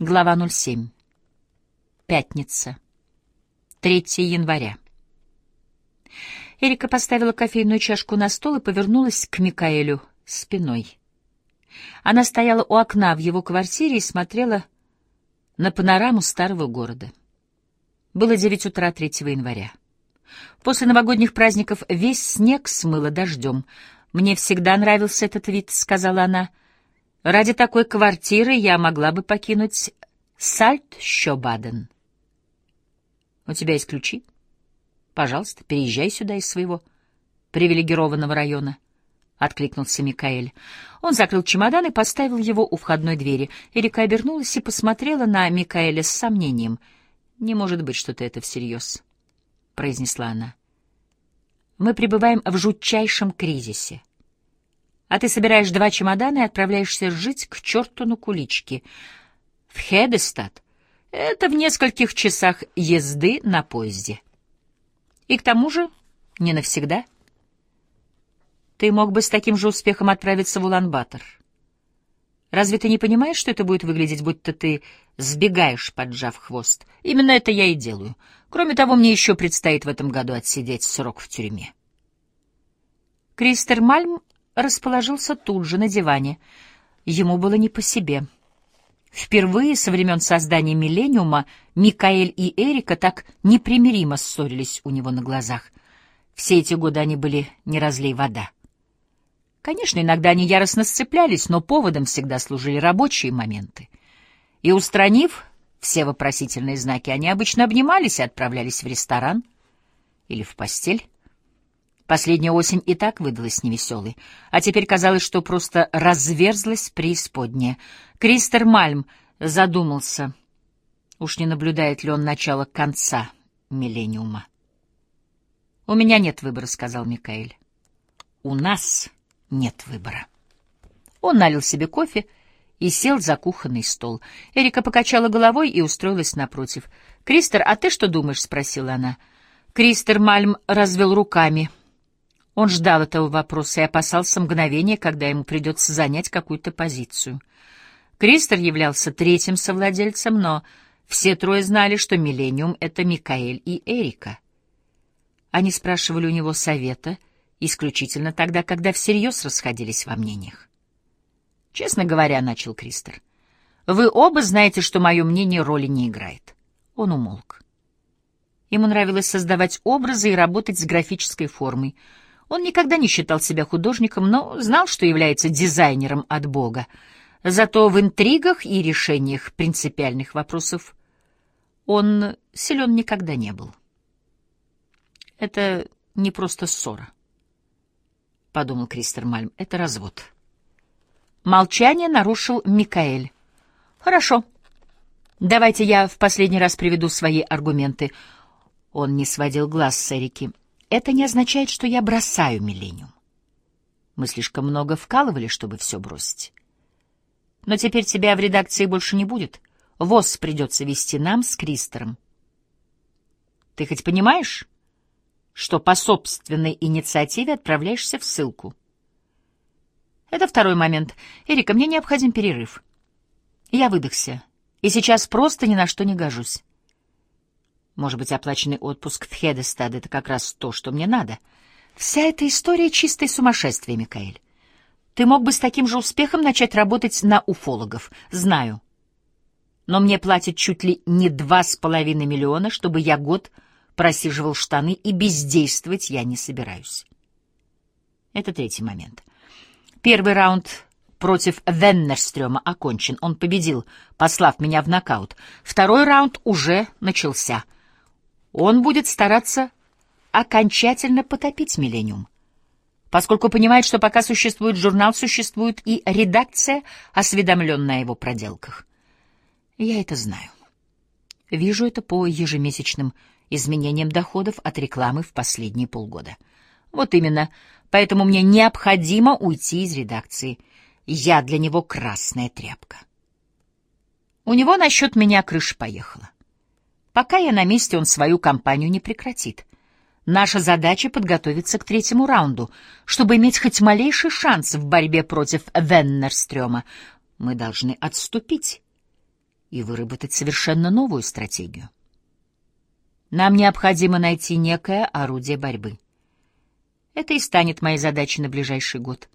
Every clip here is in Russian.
Глава 07. Пятница. 3 января. Эрика поставила кофейную чашку на стол и повернулась к Микаэлю спиной. Она стояла у окна в его квартире и смотрела на панораму старого города. Было девять утра 3 января. После новогодних праздников весь снег смыло дождем. «Мне всегда нравился этот вид», — сказала она, — Ради такой квартиры я могла бы покинуть Сальт-Щобаден. У тебя есть ключи? Пожалуйста, переезжай сюда из своего привилегированного района. — откликнулся Микаэль. Он закрыл чемодан и поставил его у входной двери. Эрика обернулась и посмотрела на Микаэля с сомнением. «Не может быть, что ты это всерьез», — произнесла она. «Мы пребываем в жутчайшем кризисе. А ты собираешь два чемодана и отправляешься жить к черту на куличке. В Хедестад. Это в нескольких часах езды на поезде. И к тому же не навсегда. Ты мог бы с таким же успехом отправиться в Улан-Батор. Разве ты не понимаешь, что это будет выглядеть, будто ты сбегаешь, поджав хвост? Именно это я и делаю. Кроме того, мне еще предстоит в этом году отсидеть срок в тюрьме. Кристер Мальм расположился тут же на диване. Ему было не по себе. Впервые со времен создания «Миллениума» Микаэль и Эрика так непримиримо ссорились у него на глазах. Все эти годы они были не разлей вода. Конечно, иногда они яростно сцеплялись, но поводом всегда служили рабочие моменты. И, устранив все вопросительные знаки, они обычно обнимались и отправлялись в ресторан или в постель. Последняя осень и так выдалась невеселой, а теперь казалось, что просто разверзлась преисподняя. Кристер Мальм задумался, уж не наблюдает ли он начало конца миллениума. «У меня нет выбора», — сказал Микаэль. «У нас нет выбора». Он налил себе кофе и сел за кухонный стол. Эрика покачала головой и устроилась напротив. «Кристер, а ты что думаешь?» — спросила она. Кристер Мальм развел руками — он ждал этого вопроса и опасался мгновения, когда ему придется занять какую-то позицию. Кристер являлся третьим совладельцем, но все трое знали, что «Миллениум» — это Микаэль и Эрика. Они спрашивали у него совета исключительно тогда, когда всерьез расходились во мнениях. «Честно говоря», — начал Кристер, — «вы оба знаете, что мое мнение роли не играет». Он умолк. Ему нравилось создавать образы и работать с графической формой — он никогда не считал себя художником, но знал, что является дизайнером от Бога. Зато в интригах и решениях принципиальных вопросов он силен никогда не был. «Это не просто ссора», — подумал Кристер Мальм, — «это развод». Молчание нарушил Микаэль. «Хорошо. Давайте я в последний раз приведу свои аргументы». Он не сводил глаз с Эрики. Это не означает, что я бросаю Миллениум. Мы слишком много вкалывали, чтобы все бросить. Но теперь тебя в редакции больше не будет. ВОЗ придется вести нам с Кристером. Ты хоть понимаешь, что по собственной инициативе отправляешься в ссылку? Это второй момент. Эрика, мне необходим перерыв. Я выдохся, и сейчас просто ни на что не гожусь. Может быть, оплаченный отпуск в Хедестад — это как раз то, что мне надо. Вся эта история — чистое сумасшествие, Микаэль. Ты мог бы с таким же успехом начать работать на уфологов. Знаю. Но мне платят чуть ли не два с половиной миллиона, чтобы я год просиживал штаны, и бездействовать я не собираюсь. Это третий момент. Первый раунд против Веннерстрёма окончен. Он победил, послав меня в нокаут. Второй раунд уже начался — он будет стараться окончательно потопить «Миллениум», поскольку понимает, что пока существует журнал, существует и редакция, осведомленная о его проделках. Я это знаю. Вижу это по ежемесячным изменениям доходов от рекламы в последние полгода. Вот именно, поэтому мне необходимо уйти из редакции. Я для него красная тряпка. У него насчет меня крыша поехала. Пока я на месте, он свою кампанию не прекратит. Наша задача — подготовиться к третьему раунду, чтобы иметь хоть малейший шанс в борьбе против Веннерстрёма. Мы должны отступить. и выработать совершенно новую стратегию. Нам необходимо найти некое орудие борьбы. Это и станет моей задачей на ближайший год.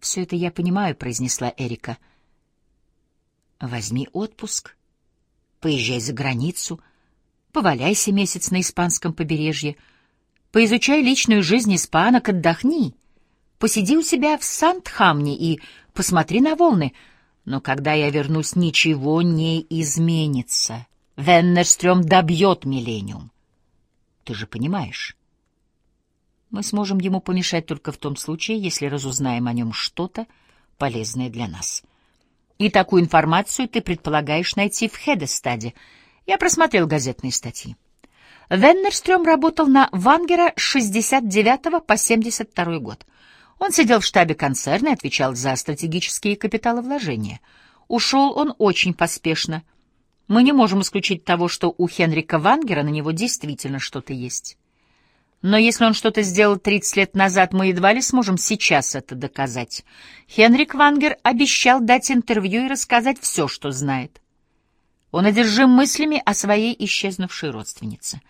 «Все это я понимаю», — произнесла Эрика. «Возьми отпуск, поезжай за границу, поваляйся месяц на испанском побережье, поизучай личную жизнь испанок, отдохни, посиди у себя в Сандхамне и посмотри на волны. Но когда я вернусь, ничего не изменится. Веннерстрём добьет миллениум. Ты же понимаешь?» Мы сможем ему помешать только в том случае, если разузнаем о нем что-то полезное для нас. И такую информацию ты предполагаешь найти в Хедестаде. Я просмотрел газетные статьи. Веннерстрём работал на Вангера с 69 по 72 год. Он сидел в штабе концерна и отвечал за стратегические капиталовложения. Ушел он очень поспешно. Мы не можем исключить того, что у Хенрика Вангера на него действительно что-то есть. Но если он что-то сделал 30 лет назад, мы едва ли сможем сейчас это доказать. Хенрик Вангер обещал дать интервью и рассказать все, что знает. Он одержим мыслями о своей исчезнувшей родственнице.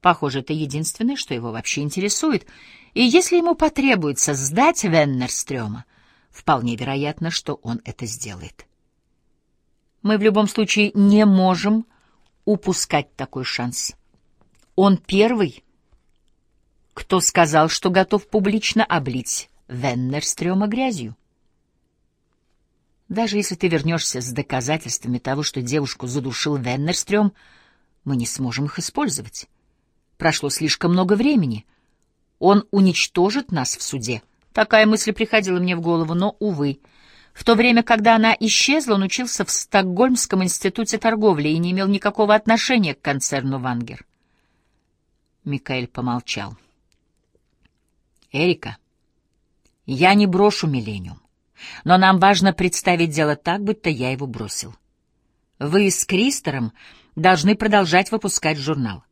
Похоже, это единственное, что его вообще интересует. И если ему потребуется сдать Веннерстрёма, вполне вероятно, что он это сделает. Мы в любом случае не можем упускать такой шанс. Он первый кто сказал, что готов публично облить Веннерстрёма грязью? Даже если ты вернешься с доказательствами того, что девушку задушил Веннерстрём, мы не сможем их использовать. Прошло слишком много времени. Он уничтожит нас в суде. Такая мысль приходила мне в голову, но, увы. В то время, когда она исчезла, он учился в Стокгольмском институте торговли и не имел никакого отношения к концерну «Вангер». Микаэль помолчал. Эрика, я не брошу Миллениум, но нам важно представить дело так, будто я его бросил. Вы с Кристером должны продолжать выпускать журнал.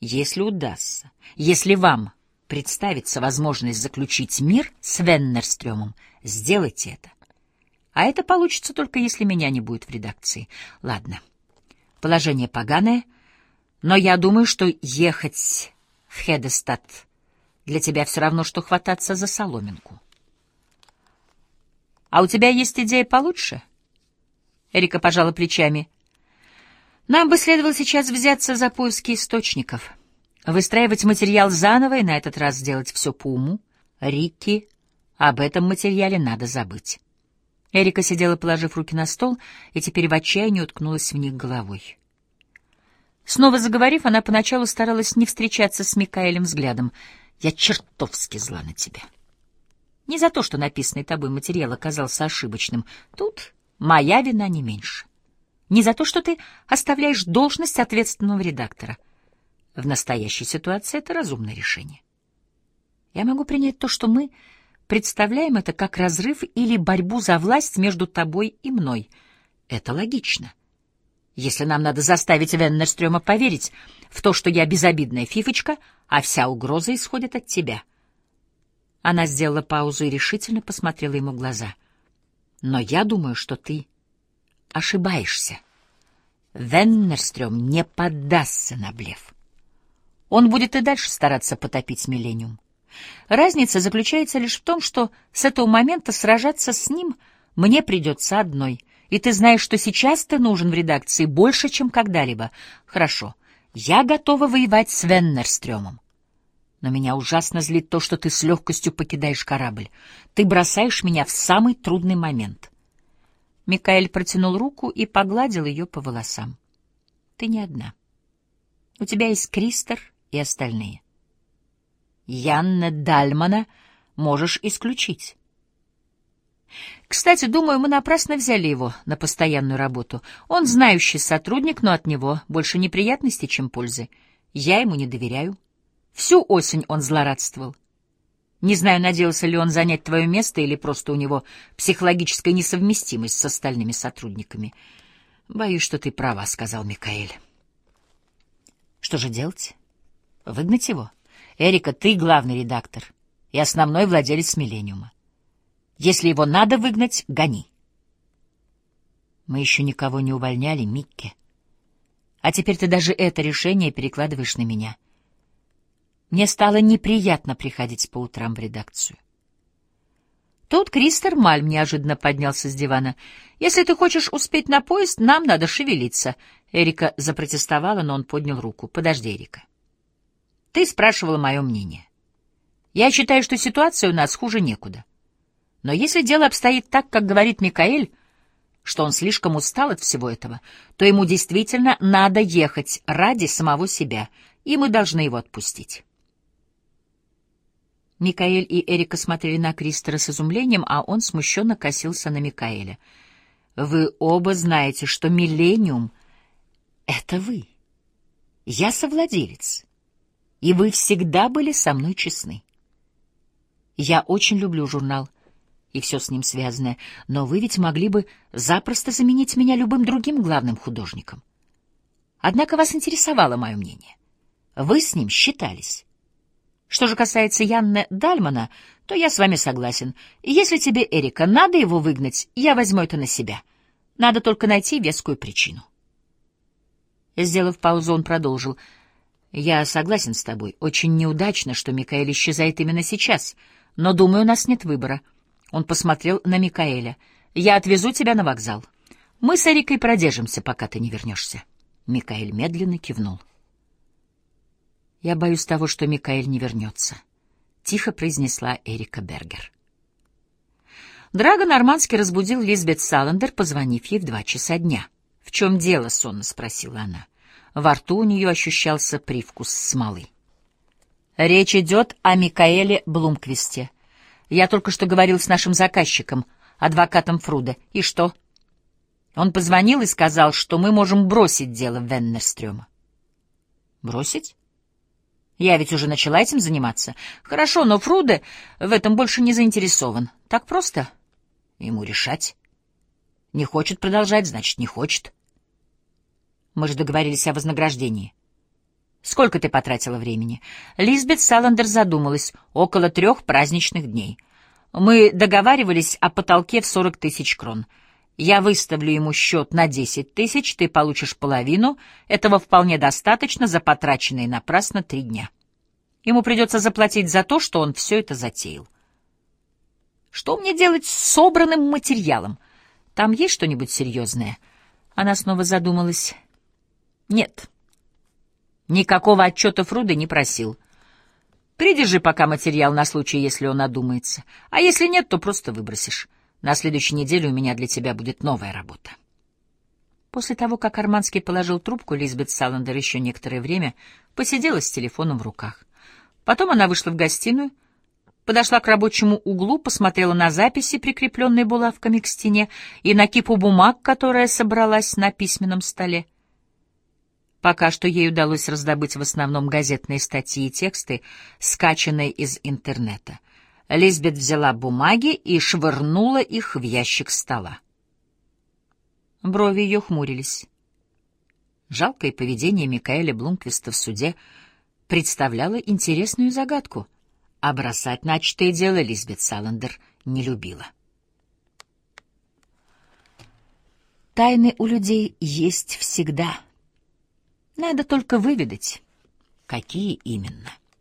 Если удастся, если вам представится возможность заключить мир с Веннерстрёмом, сделайте это. А это получится только если меня не будет в редакции. Ладно, положение поганое, но я думаю, что ехать в Хедестад для тебя все равно, что хвататься за соломинку. А у тебя есть идея получше? Эрика пожала плечами. Нам бы следовало сейчас взяться за поиски источников, выстраивать материал заново и на этот раз сделать все по уму. Рикки, об этом материале надо забыть. Эрика сидела, положив руки на стол, и теперь в отчаянии уткнулась в них головой. Снова заговорив, она поначалу старалась не встречаться с Микаэлем взглядом — я чертовски зла на тебя. Не за то, что написанный тобой материал оказался ошибочным. Тут моя вина не меньше. Не за то, что ты оставляешь должность ответственного редактора. В настоящей ситуации это разумное решение. Я могу принять то, что мы представляем это как разрыв или борьбу за власть между тобой и мной. Это логично. Если нам надо заставить Веннерстрёма поверить в то, что я безобидная фифочка, а вся угроза исходит от тебя. Она сделала паузу и решительно посмотрела ему в глаза. Но я думаю, что ты ошибаешься. Веннерстрём не поддастся на блеф. Он будет и дальше стараться потопить Миллениум. Разница заключается лишь в том, что с этого момента сражаться с ним мне придется одной — и ты знаешь, что сейчас ты нужен в редакции больше, чем когда-либо. Хорошо, я готова воевать с Веннерстрёмом. Но меня ужасно злит то, что ты с легкостью покидаешь корабль. Ты бросаешь меня в самый трудный момент. Микаэль протянул руку и погладил ее по волосам. Ты не одна. У тебя есть Кристер и остальные. Янна Дальмана можешь исключить. Кстати, думаю, мы напрасно взяли его на постоянную работу. Он знающий сотрудник, но от него больше неприятностей, чем пользы. Я ему не доверяю. Всю осень он злорадствовал. Не знаю, надеялся ли он занять твое место или просто у него психологическая несовместимость с остальными сотрудниками. Боюсь, что ты права, — сказал Микаэль. Что же делать? Выгнать его? Эрика, ты главный редактор и основной владелец «Миллениума». Если его надо выгнать, гони. Мы еще никого не увольняли, Микки. А теперь ты даже это решение перекладываешь на меня. Мне стало неприятно приходить по утрам в редакцию. Тут Кристер Мальм неожиданно поднялся с дивана. «Если ты хочешь успеть на поезд, нам надо шевелиться». Эрика запротестовала, но он поднял руку. «Подожди, Эрика. Ты спрашивала мое мнение. Я считаю, что ситуация у нас хуже некуда. Но если дело обстоит так, как говорит Микаэль, что он слишком устал от всего этого, то ему действительно надо ехать ради самого себя, и мы должны его отпустить». Микаэль и Эрика смотрели на Кристера с изумлением, а он смущенно косился на Микаэля. «Вы оба знаете, что «Миллениум» — это вы. Я совладелец, и вы всегда были со мной честны. Я очень люблю журнал и все с ним связанное, но вы ведь могли бы запросто заменить меня любым другим главным художником. Однако вас интересовало мое мнение. Вы с ним считались». Что же касается Янны Дальмана, то я с вами согласен. Если тебе, Эрика, надо его выгнать, я возьму это на себя. Надо только найти вескую причину. Сделав паузу, он продолжил. «Я согласен с тобой. Очень неудачно, что Микаэль исчезает именно сейчас. Но, думаю, у нас нет выбора». Он посмотрел на Микаэля. «Я отвезу тебя на вокзал. Мы с Эрикой продержимся, пока ты не вернешься». Микаэль медленно кивнул. «Я боюсь того, что Микаэль не вернется», — тихо произнесла Эрика Бергер. Драго Нормандский разбудил Лизбет Саландер, позвонив ей в два часа дня. «В чем дело?» — сонно спросила она. Во рту у нее ощущался привкус смолы. «Речь идет о Микаэле Блумквисте. Я только что говорил с нашим заказчиком, адвокатом Фруда. И что?» Он позвонил и сказал, что мы можем бросить дело Веннерстрёма. «Бросить?» Я ведь уже начала этим заниматься. Хорошо, но Фруде в этом больше не заинтересован. Так просто ему решать. Не хочет продолжать, значит, не хочет. Мы же договорились о вознаграждении. Сколько ты потратила времени? Лизбет Саландер задумалась. Около трех праздничных дней. Мы договаривались о потолке в сорок тысяч крон. Я выставлю ему счет на десять тысяч, ты получишь половину. Этого вполне достаточно за потраченные напрасно три дня. Ему придется заплатить за то, что он все это затеял. Что мне делать с собранным материалом? Там есть что-нибудь серьезное? Она снова задумалась. Нет. Никакого отчета Фруды не просил. Придержи пока материал на случай, если он одумается. А если нет, то просто выбросишь. На следующей неделе у меня для тебя будет новая работа. После того, как Арманский положил трубку, Лизбет Саландер еще некоторое время посидела с телефоном в руках. Потом она вышла в гостиную, подошла к рабочему углу, посмотрела на записи, прикрепленные булавками к стене, и на кипу бумаг, которая собралась на письменном столе. Пока что ей удалось раздобыть в основном газетные статьи и тексты, скачанные из интернета — Лизбет взяла бумаги и швырнула их в ящик стола. Брови ее хмурились. Жалкое поведение Микаэля Блумквиста в суде представляло интересную загадку, а бросать начатое дело Лизбет Саландер не любила. Тайны у людей есть всегда. Надо только выведать, какие именно.